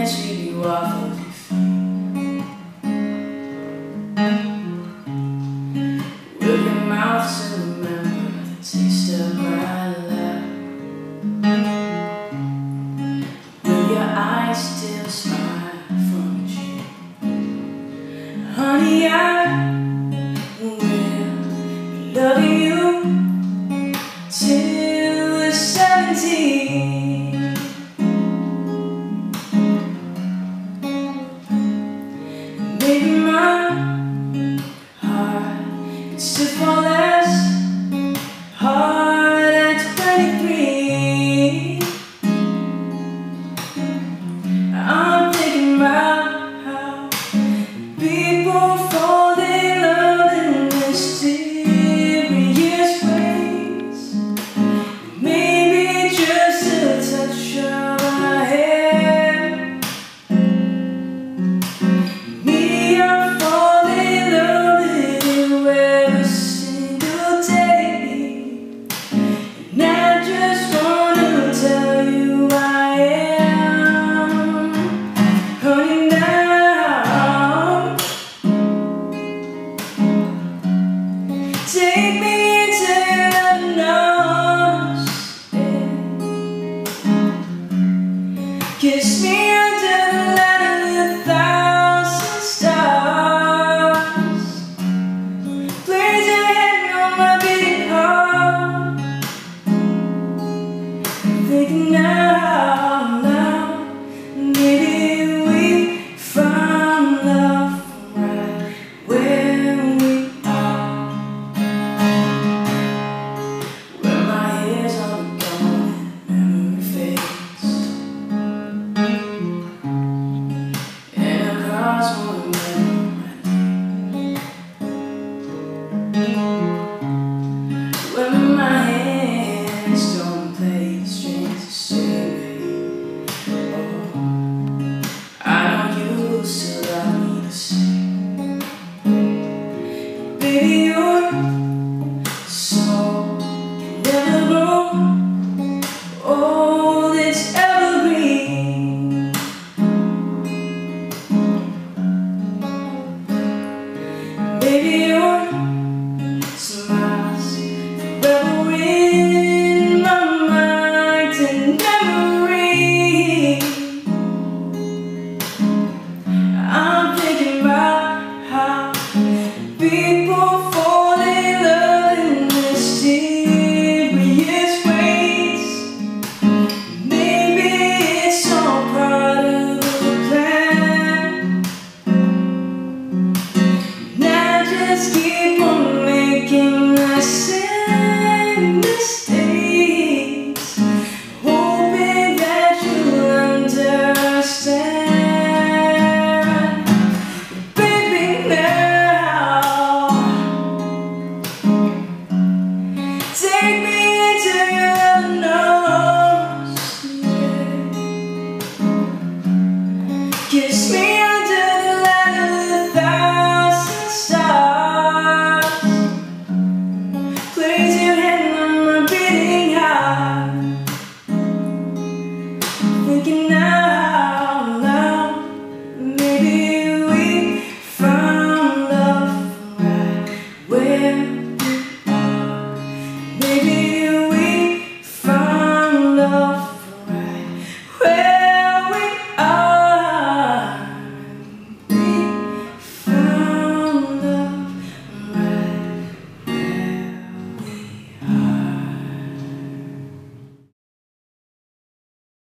fancy you waffles you feed. Will your mouth remember the taste of my love? Will your eyes still smile for me? Honey, I will be loving you till we're to Take me into the Kiss me under the light of a thousand stars Please don't hit my. you just keep on making the same mistakes Hoping that you'll understand Baby, now Take me into your yeah. Kiss me